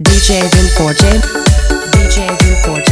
DJ Vin 4J DJ Vin 4J